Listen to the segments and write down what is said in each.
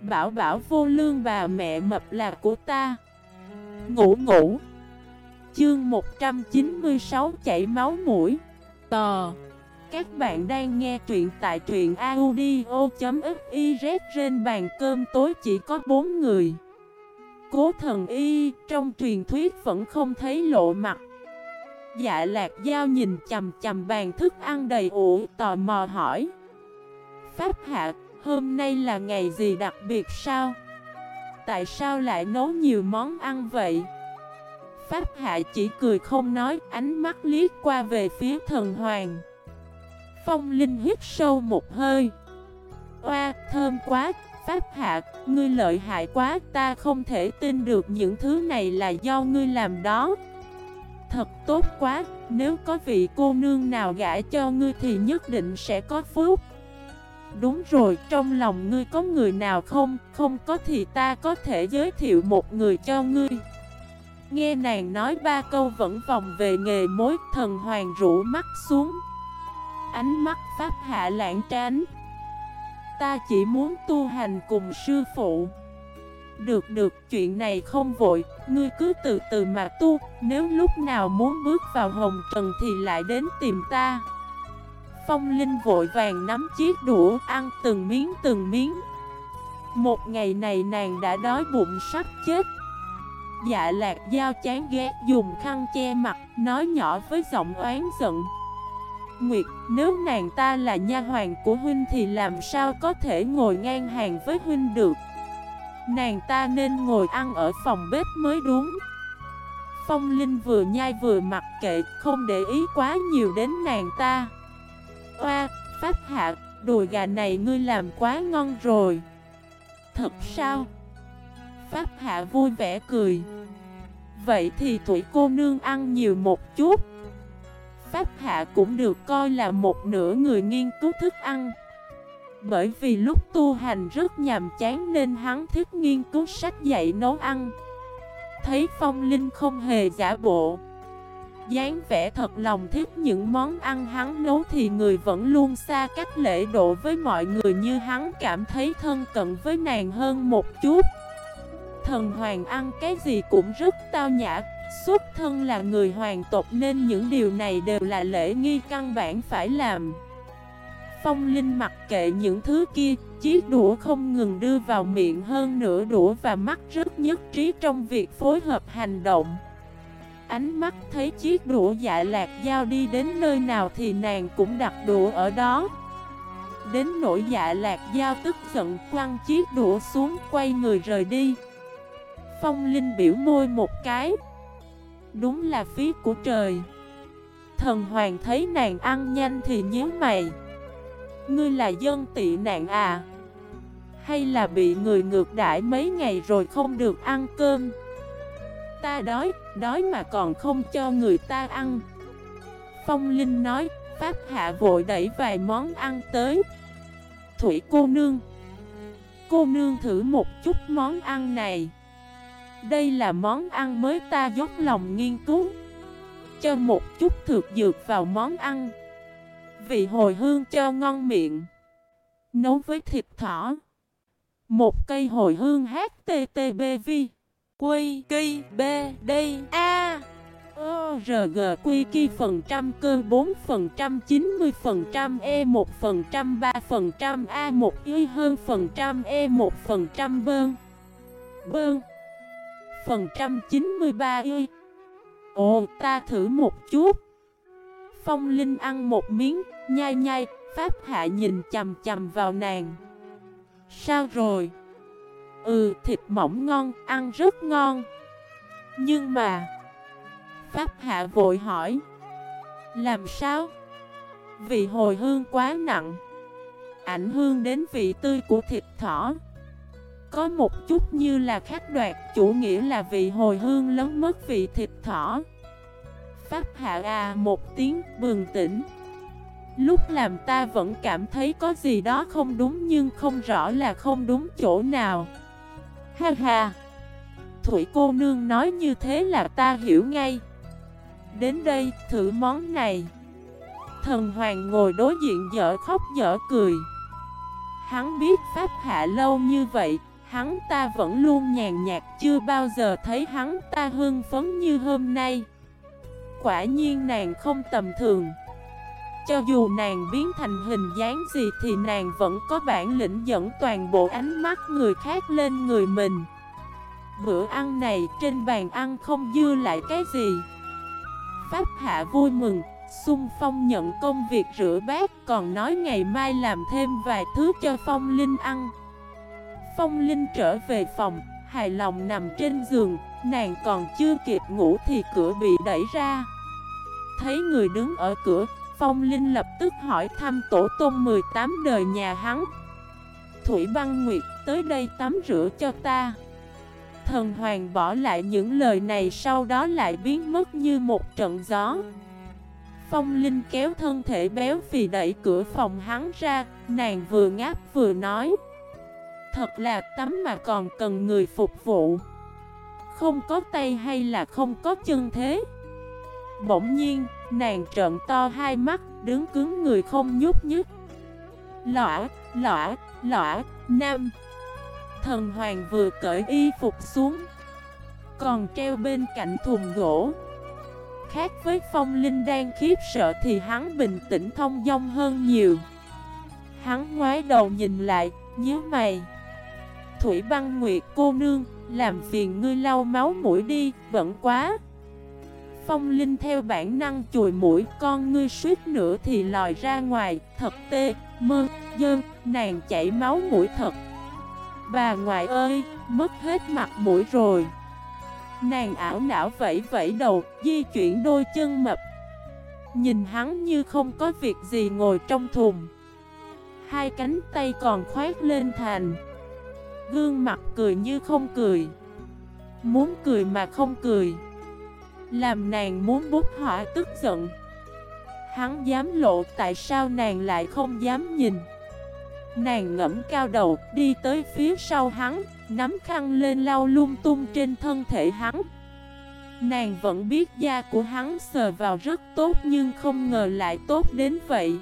Bảo bảo vô lương bà mẹ mập là của ta. Ngủ ngủ. Chương 196 chảy máu mũi. Tò. Các bạn đang nghe truyện tại truyện audio.xyz Trên bàn cơm tối chỉ có 4 người. Cố thần y, trong truyền thuyết vẫn không thấy lộ mặt. Dạ lạc giao nhìn chầm chầm bàn thức ăn đầy ủ, tò mò hỏi. Pháp hạ Hôm nay là ngày gì đặc biệt sao? Tại sao lại nấu nhiều món ăn vậy? Pháp hạ chỉ cười không nói, ánh mắt liếc qua về phía thần hoàng. Phong Linh hít sâu một hơi. Oa, thơm quá, Pháp hạ, ngươi lợi hại quá, ta không thể tin được những thứ này là do ngươi làm đó. Thật tốt quá, nếu có vị cô nương nào gả cho ngươi thì nhất định sẽ có phúc. Đúng rồi, trong lòng ngươi có người nào không? Không có thì ta có thể giới thiệu một người cho ngươi. Nghe nàng nói ba câu vẫn vòng về nghề mối Thần hoàng rũ mắt xuống. Ánh mắt pháp hạ lãng tránh. Ta chỉ muốn tu hành cùng sư phụ. Được được, chuyện này không vội. Ngươi cứ từ từ mà tu. Nếu lúc nào muốn bước vào hồng trần thì lại đến tìm ta. Phong Linh vội vàng nắm chiếc đũa ăn từng miếng từng miếng. Một ngày này nàng đã đói bụng sắp chết. Dạ lạc dao chán ghét dùng khăn che mặt Nói nhỏ với giọng oán giận. Nguyệt, nếu nàng ta là nha hoàng của huynh thì làm sao có thể ngồi ngang hàng với huynh được? Nàng ta nên ngồi ăn ở phòng bếp mới đúng. Phong Linh vừa nhai vừa mặc kệ, không để ý quá nhiều đến nàng ta. Oa, Pháp Hạ, đùi gà này ngươi làm quá ngon rồi. Thật sao? Pháp Hạ vui vẻ cười. Vậy thì tuổi cô nương ăn nhiều một chút. Pháp Hạ cũng được coi là một nửa người nghiên cứu thức ăn. Bởi vì lúc tu hành rất nhàm chán nên hắn thích nghiên cứu sách dạy nấu ăn. Thấy Phong Linh không hề giả bộ dáng vẻ thật lòng thích những món ăn hắn nấu thì người vẫn luôn xa cách lễ độ với mọi người như hắn cảm thấy thân cận với nàng hơn một chút. Thần hoàng ăn cái gì cũng rất tao nhã, xuất thân là người hoàng tộc nên những điều này đều là lễ nghi căn bản phải làm. Phong Linh mặc kệ những thứ kia, chiếc đũa không ngừng đưa vào miệng hơn nửa đũa và mắt rất nhất trí trong việc phối hợp hành động. Ánh mắt thấy chiếc đũa dạ lạc dao đi đến nơi nào thì nàng cũng đặt đũa ở đó. Đến nỗi dạ lạc dao tức giận quăng chiếc đũa xuống quay người rời đi. Phong Linh biểu môi một cái. Đúng là phí của trời. Thần hoàng thấy nàng ăn nhanh thì nhớ mày. Ngươi là dân tị nạn à? Hay là bị người ngược đãi mấy ngày rồi không được ăn cơm? Ta đói, đói mà còn không cho người ta ăn. Phong Linh nói, Pháp Hạ vội đẩy vài món ăn tới. Thủy cô nương. Cô nương thử một chút món ăn này. Đây là món ăn mới ta dốc lòng nghiên cứu. Cho một chút thực dược vào món ăn. Vị hồi hương cho ngon miệng. Nấu với thịt thỏ. Một cây hồi hương HTTBV Quy, Kỳ, B, D, A RG Quy, Kỳ phần trăm cơ 4 phần trăm 90 phần trăm E 1 phần trăm 3 phần trăm A 1 Y hơn phần trăm E 1 phần trăm bơn. Bơn. Phần trăm 93 Y. Ồ, ta thử một chút. Phong Linh ăn một miếng, nhai nhai, Pháp Hạ nhìn chầm chầm vào nàng. Sao rồi? Ừ, thịt mỏng ngon, ăn rất ngon. Nhưng mà Pháp hạ vội hỏi Làm sao? Vị hồi hương quá nặng Ảnh hương đến vị tươi của thịt thỏ. Có một chút như là khác đoạt Chủ nghĩa là vị hồi hương lớn mất vị thịt thỏ. Pháp hạ à một tiếng bừng tỉnh. Lúc làm ta vẫn cảm thấy có gì đó không đúng nhưng không rõ là không đúng chỗ nào. Ha ha. Thủy cô nương nói như thế là ta hiểu ngay. Đến đây, thử món này. Thần hoàng ngồi đối diện dở khóc dở cười. Hắn biết Pháp Hạ lâu như vậy, Hắn ta vẫn luôn nhàn nhạt, Chưa bao giờ thấy hắn ta hưng phấn như hôm nay. Quả nhiên nàng không tầm thường. Cho dù nàng biến thành hình dáng gì Thì nàng vẫn có bản lĩnh dẫn toàn bộ ánh mắt người khác lên người mình. Bữa ăn này trên bàn ăn không dư lại cái gì. Pháp Hạ vui mừng, Xung Phong nhận công việc rửa bát, Còn nói ngày mai làm thêm vài thứ cho Phong Linh ăn. Phong Linh trở về phòng, Hài lòng nằm trên giường, Nàng còn chưa kịp ngủ thì cửa bị đẩy ra. Thấy người đứng ở cửa Phong Linh lập tức hỏi thăm tổ tôn 18 đời nhà hắn. Thủy băng nguyệt tới đây tắm rửa cho ta. Thần hoàng bỏ lại những lời này sau đó lại biến mất như một trận gió. Phong Linh kéo thân thể béo phì đẩy cửa phòng hắn ra Nàng vừa ngáp vừa nói Thật là tắm mà còn cần người phục vụ. Không có tay hay là không có chân thế. Bỗng nhiên, nàng trợn to hai mắt, đứng cứng người không nhúc nhích. Lõa, lõa, lõa, nam. Thần hoàng vừa cởi y phục xuống Còn treo bên cạnh thùng gỗ. Khác với phong linh đang khiếp sợ thì hắn bình tĩnh thông dong hơn nhiều. Hắn ngoái đầu nhìn lại, nhớ mày. Thủy băng nguyệt cô nương, làm phiền ngươi lau máu mũi đi, vẫn quá. Phong Linh theo bản năng chùi mũi con ngươi suýt nữa thì lòi ra ngoài Thật tê, mơ, dơn, nàng chảy máu mũi thật. Bà ngoại ơi, mất hết mặt mũi rồi. Nàng ảo não vẫy vẫy đầu, di chuyển đôi chân mập. Nhìn hắn như không có việc gì ngồi trong thùng. Hai cánh tay còn khoét lên thành. Gương mặt cười như không cười. Muốn cười mà không cười. Làm nàng muốn bút hỏa tức giận. Hắn dám lộ tại sao nàng lại không dám nhìn. Nàng ngẫm cao đầu, đi tới phía sau hắn, Nắm khăn lên lau lung tung trên thân thể hắn. Nàng vẫn biết da của hắn sờ vào rất tốt nhưng không ngờ lại tốt đến vậy.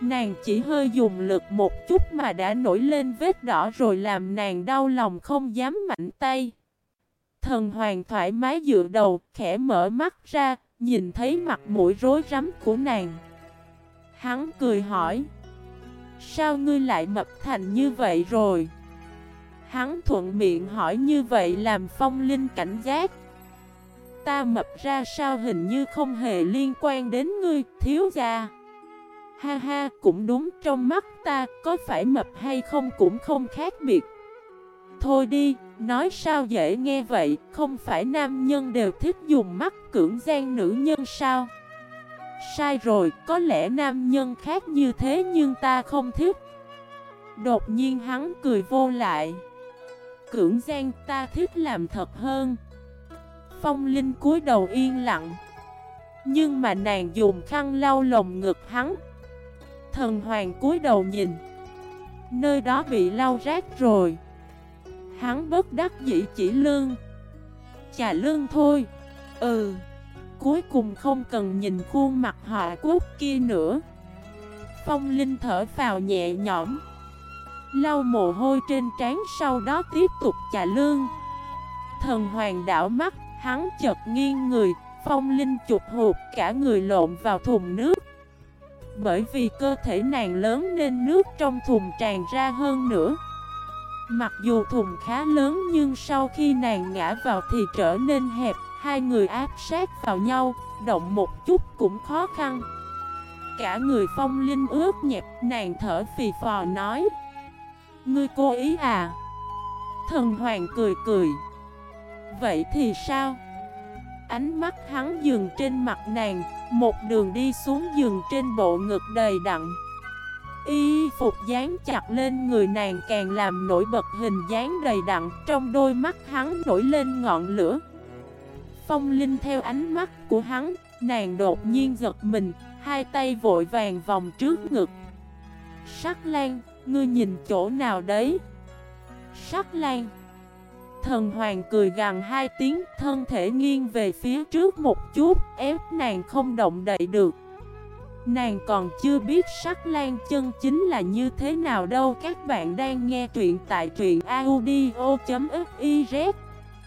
Nàng chỉ hơi dùng lực một chút mà đã nổi lên vết đỏ rồi làm nàng đau lòng không dám mạnh tay. Thần hoàng thoải mái dựa đầu, khẽ mở mắt ra, nhìn thấy mặt mũi rối rắm của nàng. Hắn cười hỏi, sao ngươi lại mập thành như vậy rồi? Hắn thuận miệng hỏi như vậy làm phong linh cảnh giác. Ta mập ra sao hình như không hề liên quan đến ngươi, thiếu gia. Ha ha, cũng đúng trong mắt ta, có phải mập hay không cũng không khác biệt. Thôi đi, nói sao dễ nghe vậy, không phải nam nhân đều thích dùng mắt cưỡng gian nữ nhân sao? Sai rồi, có lẽ nam nhân khác như thế nhưng ta không thích. Đột nhiên hắn cười vô lại. Cưỡng gian ta thích làm thật hơn. Phong Linh cúi đầu yên lặng. Nhưng mà nàng dùng khăn lau lồng ngực hắn Thần hoàng cúi đầu nhìn Nơi đó bị lau rác rồi Hắn bất đắc dĩ chỉ lương. Chà lương thôi. Ừ. Cuối cùng không cần nhìn khuôn mặt họa quốc kia nữa. Phong Linh thở vào nhẹ nhõm. Lau mồ hôi trên trán sau đó tiếp tục chà lương. Thần hoàng đảo mắt, Hắn chợt nghiêng người, Phong Linh chụp hụt cả người lộn vào thùng nước. Bởi vì cơ thể nàng lớn nên nước trong thùng tràn ra hơn nữa. Mặc dù thùng khá lớn nhưng sau khi nàng ngã vào thì trở nên hẹp Hai người áp sát vào nhau, động một chút cũng khó khăn Cả người phong linh ướt nhẹp, nàng thở phì phò nói Ngươi cố ý à? Thần hoàng cười cười Vậy thì sao? Ánh mắt hắn dừng trên mặt nàng Một đường đi xuống giường trên bộ ngực đầy đặn Y phục dán chặt lên người nàng càng làm nổi bật hình dáng đầy đặn Trong đôi mắt hắn nổi lên ngọn lửa. Phong Linh theo ánh mắt của hắn Nàng đột nhiên giật mình Hai tay vội vàng vòng trước ngực. Sắc Lan, ngươi nhìn chỗ nào đấy? Sắc Lan. Thần hoàng cười gằn hai tiếng thân thể nghiêng về phía trước một chút ép nàng không động đậy được. Nàng còn chưa biết sắc lan chân chính là như thế nào đâu. Các bạn đang nghe truyện tại truyện audio.fif